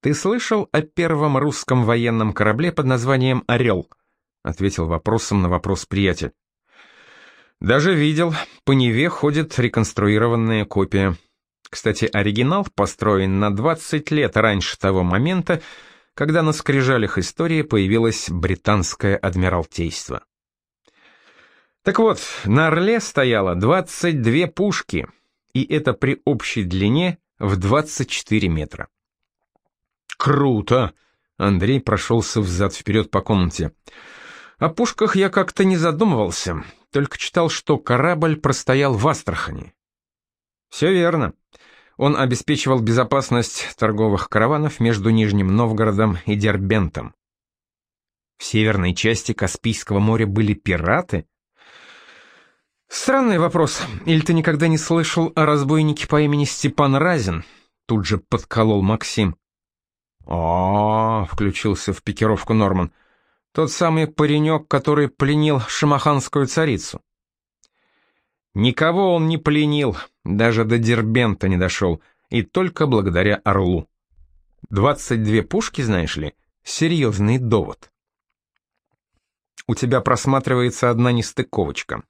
«Ты слышал о первом русском военном корабле под названием «Орел»?» — ответил вопросом на вопрос приятель. «Даже видел. По Неве ходит реконструированная копия. Кстати, оригинал построен на 20 лет раньше того момента, когда на скрижалях истории появилось британское адмиралтейство. Так вот, на Орле стояло 22 пушки, и это при общей длине в 24 метра. «Круто!» — Андрей прошелся взад-вперед по комнате. «О пушках я как-то не задумывался, только читал, что корабль простоял в Астрахани». «Все верно. Он обеспечивал безопасность торговых караванов между Нижним Новгородом и Дербентом. В северной части Каспийского моря были пираты?» «Странный вопрос. Или ты никогда не слышал о разбойнике по имени Степан Разин?» Тут же подколол Максим. О, включился в пикировку Норман. Тот самый паренек, который пленил шамаханскую царицу. Никого он не пленил, даже до Дербента не дошел, и только благодаря Орлу. Двадцать две пушки, знаешь ли, серьезный довод. У тебя просматривается одна нестыковочка.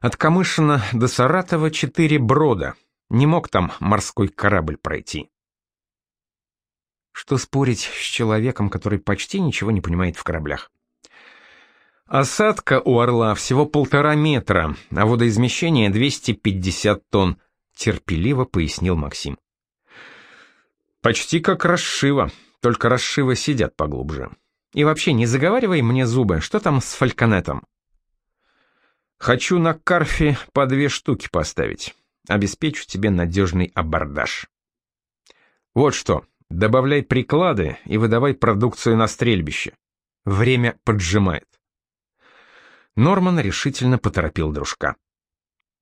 От Камышина до Саратова четыре брода. Не мог там морской корабль пройти. Что спорить с человеком, который почти ничего не понимает в кораблях? Осадка у «Орла» всего полтора метра, а водоизмещение 250 тонн, терпеливо пояснил Максим. Почти как расшива, только расшивы сидят поглубже. И вообще, не заговаривай мне зубы, что там с фальконетом? Хочу на карфе по две штуки поставить. Обеспечу тебе надежный абордаж. Вот что, Добавляй приклады и выдавай продукцию на стрельбище. Время поджимает. Норман решительно поторопил дружка.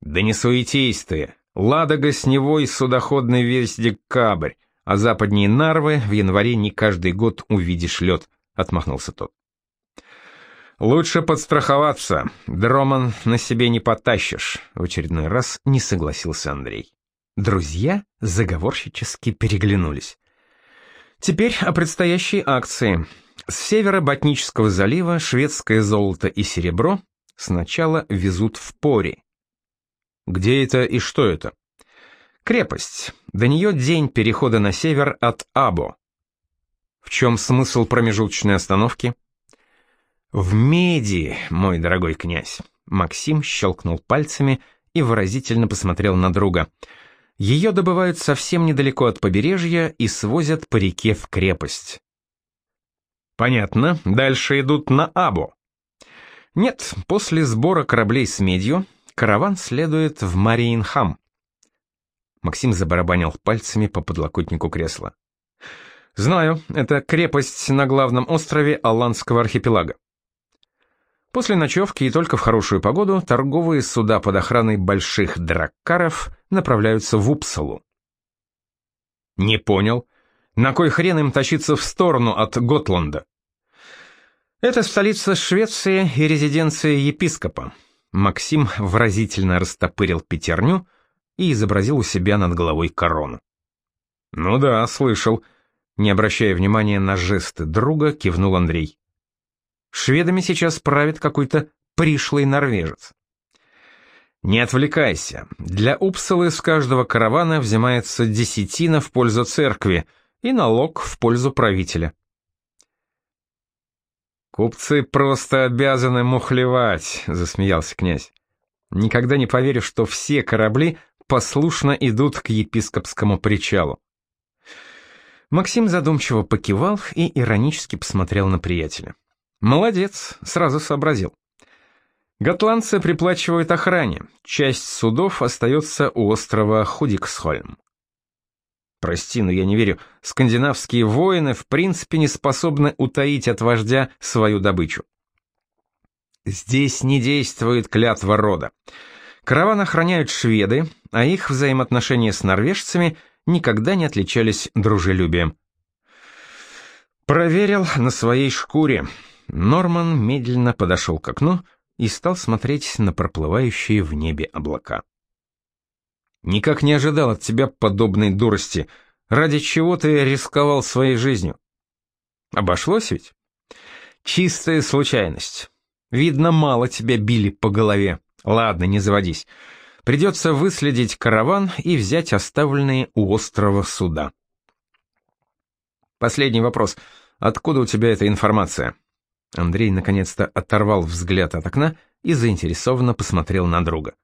«Да не суетись ты! Ладога с него и судоходный весь декабрь, а западнее Нарвы в январе не каждый год увидишь лед», — отмахнулся тот. «Лучше подстраховаться. Дроман на себе не потащишь», — в очередной раз не согласился Андрей. Друзья заговорщически переглянулись. Теперь о предстоящей акции. С севера Ботнического залива шведское золото и серебро сначала везут в Пори. Где это и что это? Крепость. До нее день перехода на север от Або. В чем смысл промежуточной остановки? В меди, мой дорогой князь. Максим щелкнул пальцами и выразительно посмотрел на друга — ее добывают совсем недалеко от побережья и свозят по реке в крепость. Понятно, дальше идут на Абу. Нет, после сбора кораблей с медью караван следует в Мариенхам. Максим забарабанил пальцами по подлокотнику кресла. Знаю, это крепость на главном острове Алландского архипелага. После ночевки и только в хорошую погоду торговые суда под охраной больших драккаров направляются в Упсалу. Не понял. На кой хрен им тащиться в сторону от Готланда? Это столица Швеции и резиденция епископа. Максим выразительно растопырил пятерню и изобразил у себя над головой корону. Ну да, слышал. Не обращая внимания на жесты друга, кивнул Андрей. Шведами сейчас правит какой-то пришлый норвежец. Не отвлекайся. Для Упсалы с каждого каравана взимается десятина в пользу церкви и налог в пользу правителя. «Купцы просто обязаны мухлевать», — засмеялся князь. «Никогда не поверю, что все корабли послушно идут к епископскому причалу». Максим задумчиво покивал и иронически посмотрел на приятеля. Молодец, сразу сообразил. Готландцы приплачивают охране. Часть судов остается у острова Худиксхольм. Прости, но я не верю. Скандинавские воины в принципе не способны утаить от вождя свою добычу. Здесь не действует клятва рода. Караван охраняют шведы, а их взаимоотношения с норвежцами никогда не отличались дружелюбием. Проверил на своей шкуре. Норман медленно подошел к окну и стал смотреть на проплывающие в небе облака. «Никак не ожидал от тебя подобной дурости», Ради чего ты рисковал своей жизнью? Обошлось ведь? Чистая случайность. Видно, мало тебя били по голове. Ладно, не заводись. Придется выследить караван и взять оставленные у острова суда. Последний вопрос. Откуда у тебя эта информация? Андрей наконец-то оторвал взгляд от окна и заинтересованно посмотрел на друга.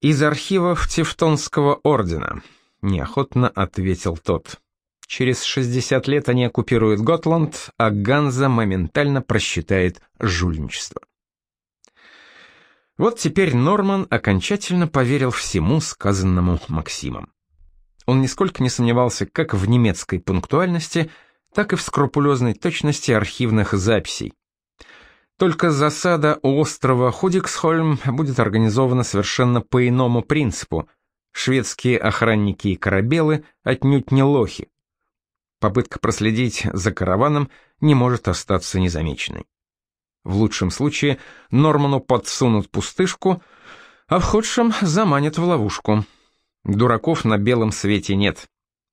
Из архивов Тевтонского ордена, неохотно ответил тот. Через 60 лет они оккупируют Готланд, а Ганза моментально просчитает жульничество. Вот теперь Норман окончательно поверил всему сказанному Максимом. Он нисколько не сомневался как в немецкой пунктуальности, так и в скрупулезной точности архивных записей. Только засада у острова Худиксхольм будет организована совершенно по иному принципу. Шведские охранники и корабелы отнюдь не лохи. Попытка проследить за караваном не может остаться незамеченной. В лучшем случае Норману подсунут пустышку, а в худшем заманят в ловушку. Дураков на белом свете нет.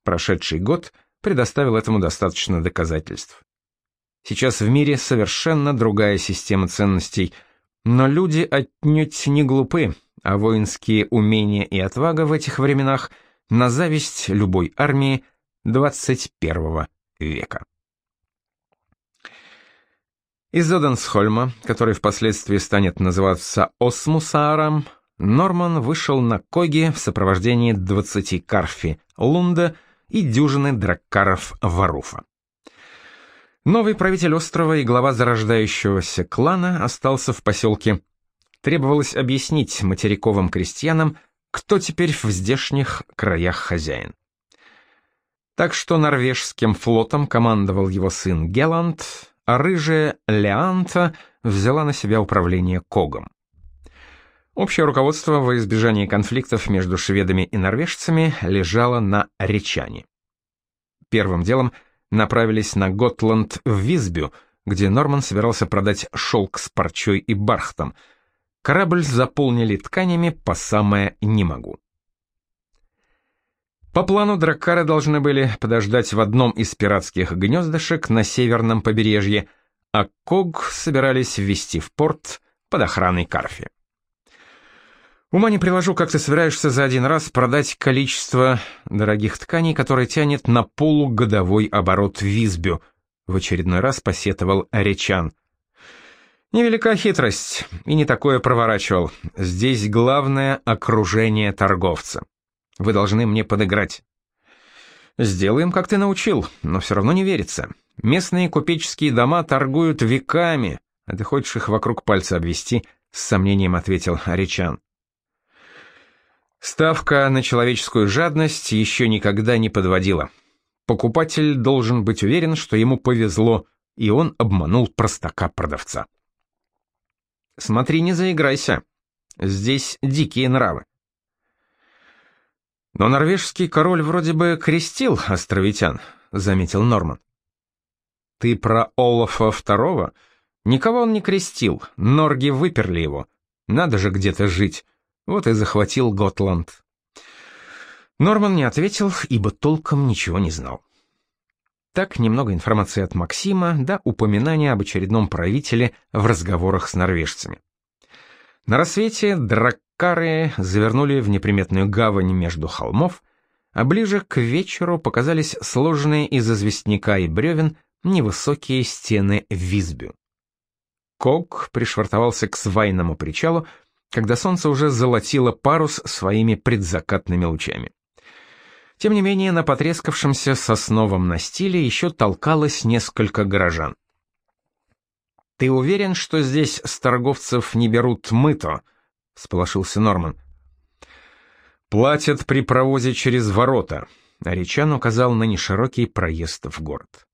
Прошедший год предоставил этому достаточно доказательств. Сейчас в мире совершенно другая система ценностей, но люди отнюдь не глупы, а воинские умения и отвага в этих временах на зависть любой армии 21 века. Из Оденсхольма, который впоследствии станет называться Осмусааром, Норман вышел на Коги в сопровождении 20 карфи Лунда и дюжины драккаров Варуфа. Новый правитель острова и глава зарождающегося клана остался в поселке. Требовалось объяснить материковым крестьянам, кто теперь в здешних краях хозяин. Так что норвежским флотом командовал его сын Геланд, а рыжая Леанта взяла на себя управление Когом. Общее руководство во избежание конфликтов между шведами и норвежцами лежало на Речане. Первым делом направились на Готланд в Визбю, где Норман собирался продать шелк с парчой и бархтом. Корабль заполнили тканями по самое «не могу». По плану драккары должны были подождать в одном из пиратских гнездышек на северном побережье, а Ког собирались ввести в порт под охраной Карфи. Ума не приложу, как ты собираешься за один раз продать количество дорогих тканей, которое тянет на полугодовой оборот Визбю, в очередной раз посетовал Речан. Невелика хитрость, и не такое проворачивал. Здесь главное окружение торговца. Вы должны мне подыграть. Сделаем, как ты научил, но все равно не верится. Местные купеческие дома торгуют веками, а ты хочешь их вокруг пальца обвести, с сомнением ответил Аричан. Ставка на человеческую жадность еще никогда не подводила. Покупатель должен быть уверен, что ему повезло, и он обманул простака-продавца. Смотри, не заиграйся. Здесь дикие нравы. Но норвежский король вроде бы крестил островитян, заметил Норман. Ты про Олафа II? Никого он не крестил, норги выперли его. Надо же где-то жить. Вот и захватил Готланд. Норман не ответил, ибо толком ничего не знал. Так немного информации от Максима, да упоминания об очередном правителе в разговорах с норвежцами. На рассвете драк Кары завернули в неприметную гавань между холмов, а ближе к вечеру показались сложенные из известняка и бревен невысокие стены Визбю. Кок пришвартовался к свайному причалу, когда солнце уже золотило парус своими предзакатными лучами. Тем не менее, на потрескавшемся сосновом настиле еще толкалось несколько горожан. «Ты уверен, что здесь с торговцев не берут мыто?» — сполошился Норман. «Платят при провозе через ворота», — Аричан указал на неширокий проезд в город.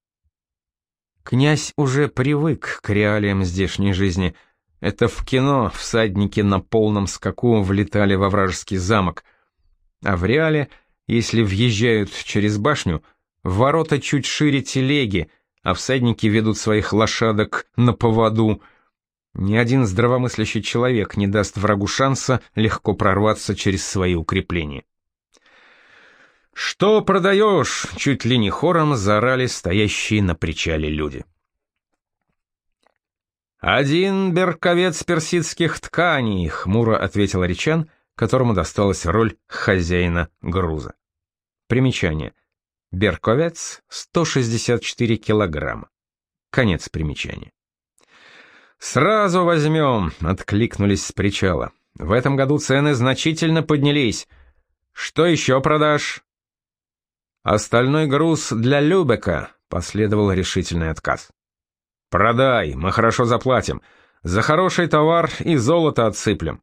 Князь уже привык к реалиям здешней жизни. Это в кино всадники на полном скаку влетали во вражеский замок. А в реале, если въезжают через башню, ворота чуть шире телеги, а всадники ведут своих лошадок на поводу — ни один здравомыслящий человек не даст врагу шанса легко прорваться через свои укрепления. «Что продаешь?» — чуть ли не хором заорали стоящие на причале люди. «Один берковец персидских тканей», — хмуро ответил Речан, которому досталась роль хозяина груза. Примечание. Берковец — 164 килограмма. Конец примечания. «Сразу возьмем», — откликнулись с причала. «В этом году цены значительно поднялись. Что еще продашь?» «Остальной груз для Любека», — последовал решительный отказ. «Продай, мы хорошо заплатим. За хороший товар и золото отсыплем».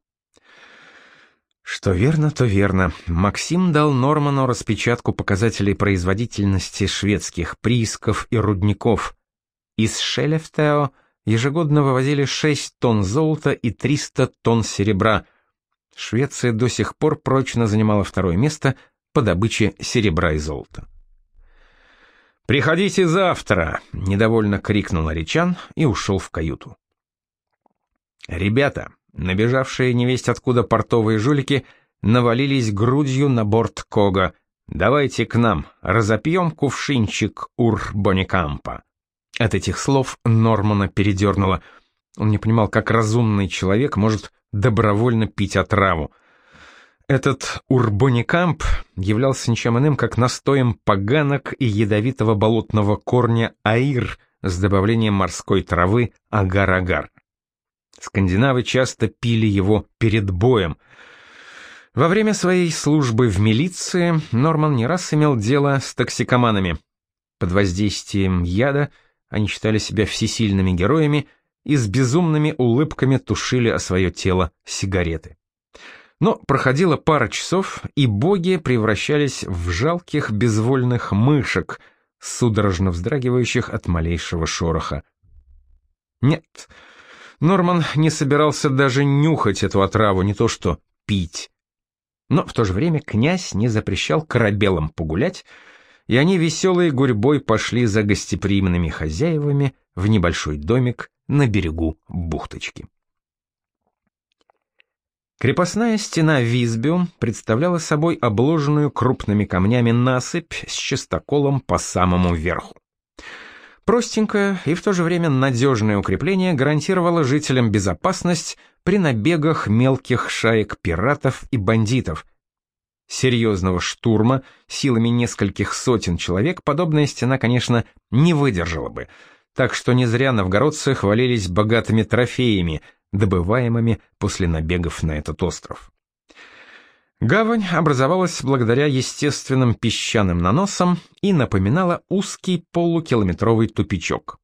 Что верно, то верно. Максим дал Норману распечатку показателей производительности шведских приисков и рудников. Из Шелефтео ежегодно вывозили 6 тонн золота и 300 тонн серебра. Швеция до сих пор прочно занимала второе место по добыче серебра и золота. «Приходите завтра!» — недовольно крикнул Аричан и ушел в каюту. Ребята, набежавшие невесть откуда портовые жулики, навалились грудью на борт Кога. «Давайте к нам, разопьем кувшинчик Ур-Боникампа». От этих слов Нормана передернуло. Он не понимал, как разумный человек может добровольно пить отраву — этот урбоникамп являлся ничем иным, как настоем поганок и ядовитого болотного корня аир с добавлением морской травы агар-агар. Скандинавы часто пили его перед боем. Во время своей службы в милиции Норман не раз имел дело с токсикоманами. Под воздействием яда они считали себя всесильными героями и с безумными улыбками тушили о свое тело сигареты. Но проходила пара часов, и боги превращались в жалких безвольных мышек, судорожно вздрагивающих от малейшего шороха. Нет, Норман не собирался даже нюхать эту отраву, не то что пить. Но в то же время князь не запрещал корабелам погулять, и они веселой гурьбой пошли за гостеприимными хозяевами в небольшой домик на берегу бухточки. Крепостная стена Визбиум представляла собой обложенную крупными камнями насыпь с частоколом по самому верху. Простенькое и в то же время надежное укрепление гарантировало жителям безопасность при набегах мелких шаек пиратов и бандитов. Серьезного штурма силами нескольких сотен человек подобная стена, конечно, не выдержала бы, так что не зря новгородцы хвалились богатыми трофеями, добываемыми после набегов на этот остров. Гавань образовалась благодаря естественным песчаным наносам и напоминала узкий полукилометровый тупичок.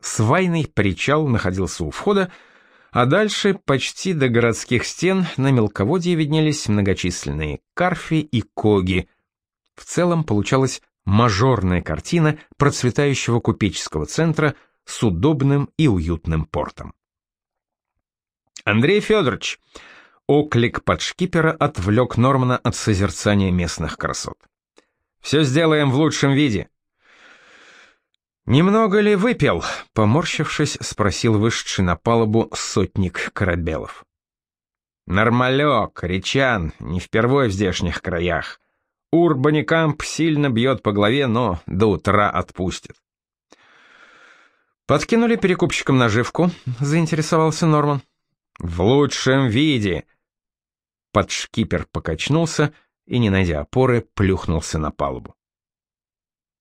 Свайный причал находился у входа, а дальше, почти до городских стен, на мелководье виднелись многочисленные карфи и коги. В целом получалась мажорная картина процветающего купеческого центра с удобным и уютным портом. Андрей Федорович, оклик подшкипера отвлек Нормана от созерцания местных красот. Все сделаем в лучшем виде. Немного ли выпил? поморщившись, спросил вышедший на палубу сотник Корабелов. Нормалек, речан, не впервой в здешних краях. Урбаникамп сильно бьет по голове, но до утра отпустит. Подкинули перекупщикам наживку, заинтересовался Норман. В лучшем виде. Подшкипер покачнулся и, не найдя опоры, плюхнулся на палубу.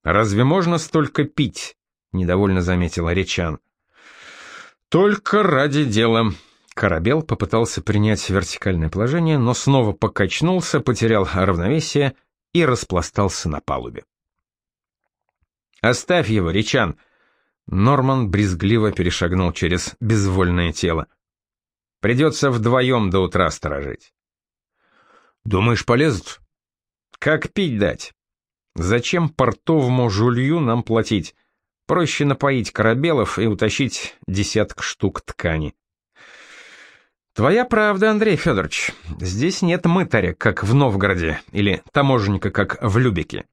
Разве можно столько пить? недовольно заметила Речан. Только ради дела. Корабел попытался принять вертикальное положение, но снова покачнулся, потерял равновесие и распластался на палубе. «Оставь его, Речан!» Норман брезгливо перешагнул через безвольное тело. Придется вдвоем до утра сторожить. Думаешь, полезут? Как пить дать? Зачем портовому жулью нам платить? Проще напоить корабелов и утащить десяток штук ткани. Твоя правда, Андрей Федорович. Здесь нет мытаря, как в Новгороде, или таможенника, как в Любике.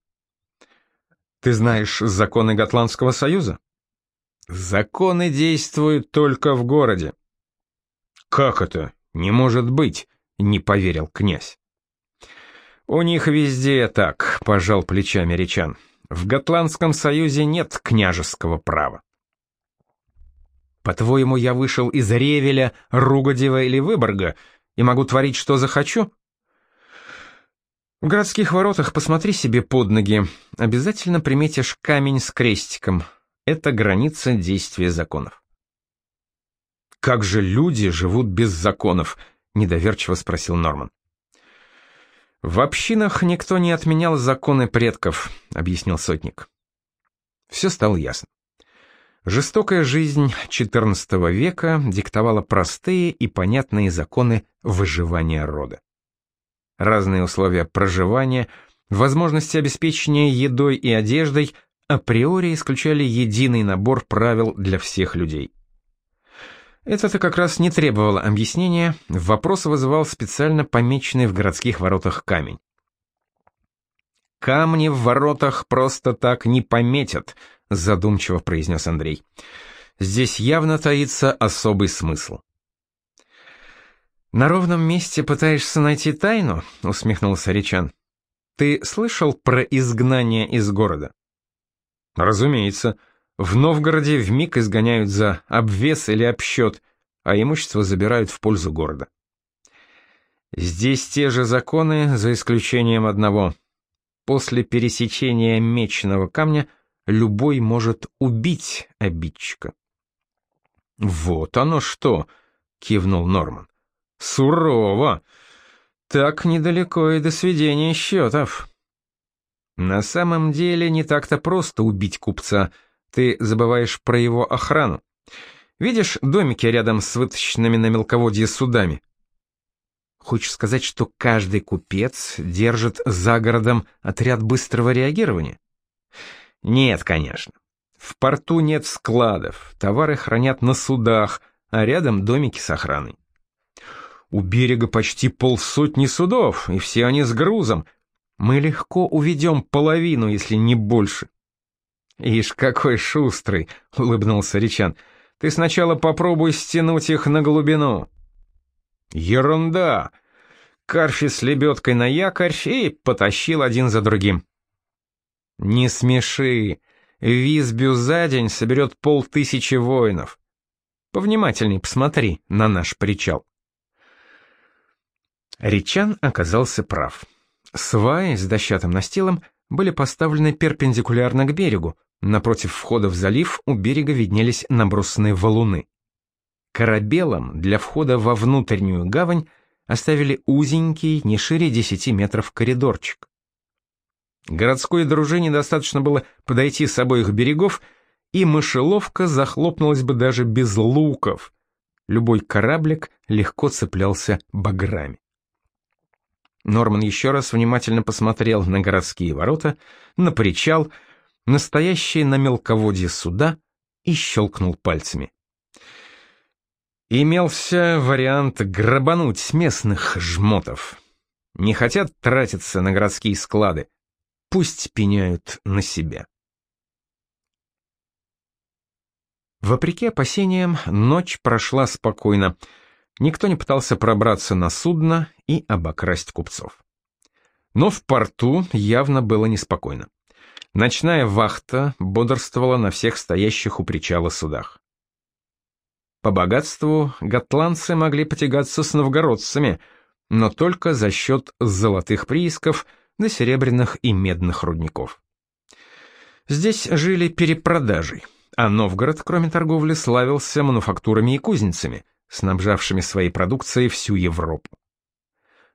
Ты знаешь законы Готландского союза? Законы действуют только в городе. «Как это? Не может быть!» — не поверил князь. У них везде так, пожал плечами речан. В Готландском союзе нет княжеского права. По-твоему, я вышел из Ревеля, Ругодева или Выборга и могу творить, что захочу? В городских воротах посмотри себе под ноги. Обязательно приметишь камень с крестиком. Это граница действия законов. Как же люди живут без законов? недоверчиво спросил Норман. В общинах никто не отменял законы предков, объяснил сотник. Все стало ясно. Жестокая жизнь XIV века диктовала простые и понятные законы выживания рода. Разные условия проживания, возможности обеспечения едой и одеждой априори исключали единый набор правил для всех людей. Это-то как раз не требовало объяснения, вопрос вызывал специально помеченный в городских воротах камень. «Камни в воротах просто так не пометят», — задумчиво произнес Андрей. «Здесь явно таится особый смысл». «На ровном месте пытаешься найти тайну?» — усмехнулся Ричан. «Ты слышал про изгнание из города?» «Разумеется. В Новгороде вмиг изгоняют за обвес или обсчет, а имущество забирают в пользу города». «Здесь те же законы, за исключением одного. После пересечения меченого камня любой может убить обидчика». «Вот оно что!» — кивнул Норман. Сурово. Так недалеко и до сведения счетов. На самом деле не так-то просто убить купца. Ты забываешь про его охрану. Видишь домики рядом с вытащенными на мелководье судами? Хочешь сказать, что каждый купец держит за городом отряд быстрого реагирования? Нет, конечно. В порту нет складов, товары хранят на судах, а рядом домики с охраной. У берега почти полсотни судов, и все они с грузом. Мы легко уведем половину, если не больше. Ишь, какой шустрый, улыбнулся Ричан. Ты сначала попробуй стянуть их на глубину. Ерунда. Карфи с лебедкой на якорь и потащил один за другим. Не смеши. Визбю за день соберет полтысячи воинов. Повнимательней посмотри на наш причал. Ричан оказался прав. Сваи с дощатым настилом были поставлены перпендикулярно к берегу. Напротив входа в залив у берега виднелись набросанные валуны. Корабелам для входа во внутреннюю гавань оставили узенький, не шире 10 метров коридорчик. Городской дружине достаточно было подойти с обоих берегов, и мышеловка захлопнулась бы даже без луков. Любой кораблик легко цеплялся баграми. Норман еще раз внимательно посмотрел на городские ворота, на причал, настоящие на мелководье суда и щелкнул пальцами. Имелся вариант грабануть местных жмотов. Не хотят тратиться на городские склады, пусть пеняют на себя. Вопреки опасениям, ночь прошла спокойно. Никто не пытался пробраться на судно и обокрасть купцов. Но в порту явно было неспокойно. Ночная вахта бодрствовала на всех стоящих у причала судах. По богатству готландцы могли потягаться с новгородцами, но только за счет золотых приисков да серебряных и медных рудников. Здесь жили перепродажей, а Новгород, кроме торговли, славился мануфактурами и кузницами – снабжавшими своей продукцией всю Европу.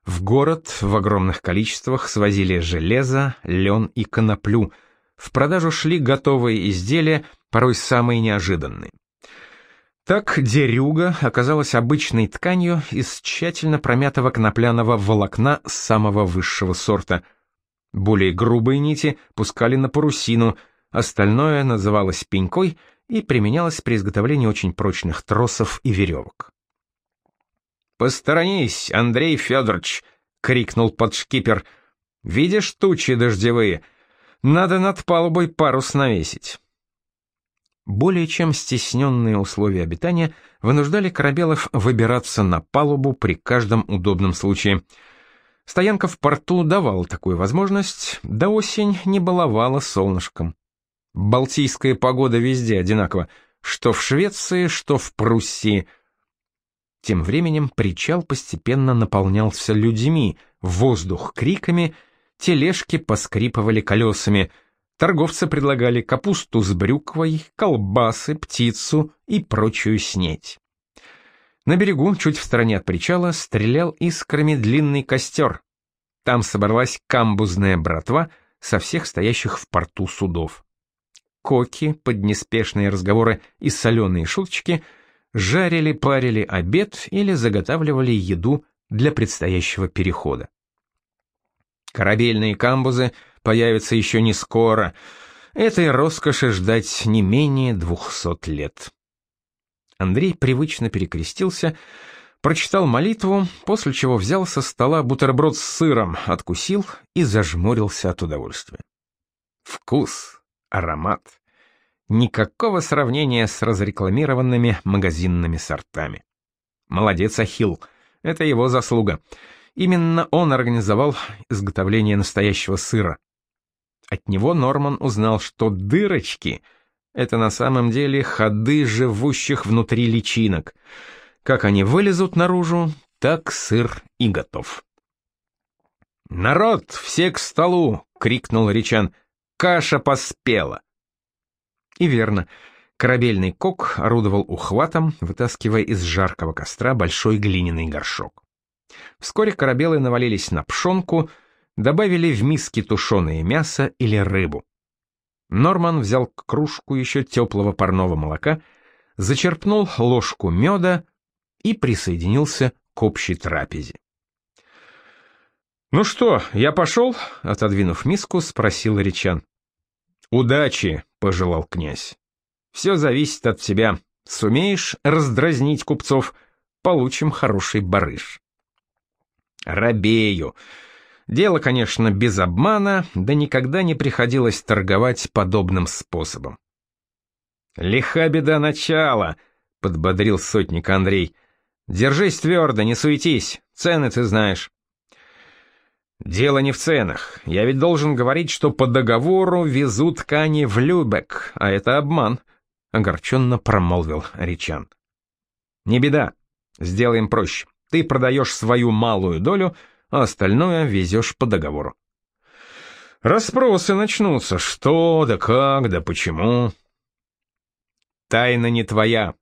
В город в огромных количествах свозили железо, лен и коноплю. В продажу шли готовые изделия, порой самые неожиданные. Так дерюга оказалась обычной тканью из тщательно промятого конопляного волокна самого высшего сорта. Более грубые нити пускали на парусину, остальное называлось пенькой и применялась при изготовлении очень прочных тросов и веревок. «Посторонись, Андрей Федорович!» — крикнул подшкипер. «Видишь тучи дождевые? Надо над палубой парус навесить». Более чем стесненные условия обитания вынуждали корабелов выбираться на палубу при каждом удобном случае. Стоянка в порту давала такую возможность, да осень не баловала солнышком. Балтийская погода везде одинакова, что в Швеции, что в Пруссии. Тем временем причал постепенно наполнялся людьми, воздух криками, тележки поскрипывали колесами, торговцы предлагали капусту с брюквой, колбасы, птицу и прочую снеть. На берегу, чуть в стороне от причала, стрелял искрами длинный костер. Там собралась камбузная братва со всех стоящих в порту судов. Коки, под неспешные разговоры и соленые шуточки, жарили, парили обед или заготавливали еду для предстоящего перехода. Корабельные камбузы появятся еще не скоро. Этой роскоши ждать не менее двухсот лет. Андрей привычно перекрестился, прочитал молитву, после чего взял со стола бутерброд с сыром, откусил и зажмурился от удовольствия. Вкус, аромат. Никакого сравнения с разрекламированными магазинными сортами. Молодец Ахилл, это его заслуга. Именно он организовал изготовление настоящего сыра. От него Норман узнал, что дырочки — это на самом деле ходы живущих внутри личинок. Как они вылезут наружу, так сыр и готов. «Народ, все к столу!» — крикнул Ричан. «Каша поспела!» И верно, корабельный кок орудовал ухватом, вытаскивая из жаркого костра большой глиняный горшок. Вскоре корабелы навалились на пшенку, добавили в миски тушеное мясо или рыбу. Норман взял кружку еще теплого парного молока, зачерпнул ложку меда и присоединился к общей трапезе. «Ну что, я пошел?» — отодвинув миску, спросил Речан. «Удачи!» — пожелал князь. «Все зависит от тебя. Сумеешь раздразнить купцов, получим хороший барыш». «Рабею!» Дело, конечно, без обмана, да никогда не приходилось торговать подобным способом. «Лиха беда начала», — подбодрил сотник Андрей. «Держись твердо, не суетись, цены ты знаешь». «Дело не в ценах. Я ведь должен говорить, что по договору везу ткани в Любек, а это обман», — огорченно промолвил Ричан. «Не беда. Сделаем проще. Ты продаешь свою малую долю — а остальное везешь по договору. Распросы начнутся, что да как да почему. Тайна не твоя.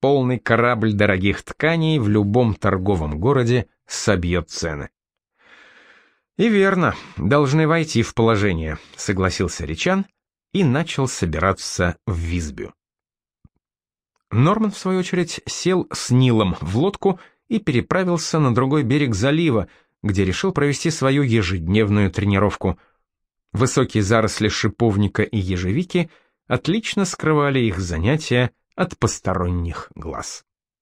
Полный корабль дорогих тканей в любом торговом городе собьет цены. И верно, должны войти в положение, согласился Ричан и начал собираться в Визбю. Норман, в свою очередь, сел с Нилом в лодку и переправился на другой берег залива, где решил провести свою ежедневную тренировку. Высокие заросли шиповника и ежевики отлично скрывали их занятия от посторонних глаз.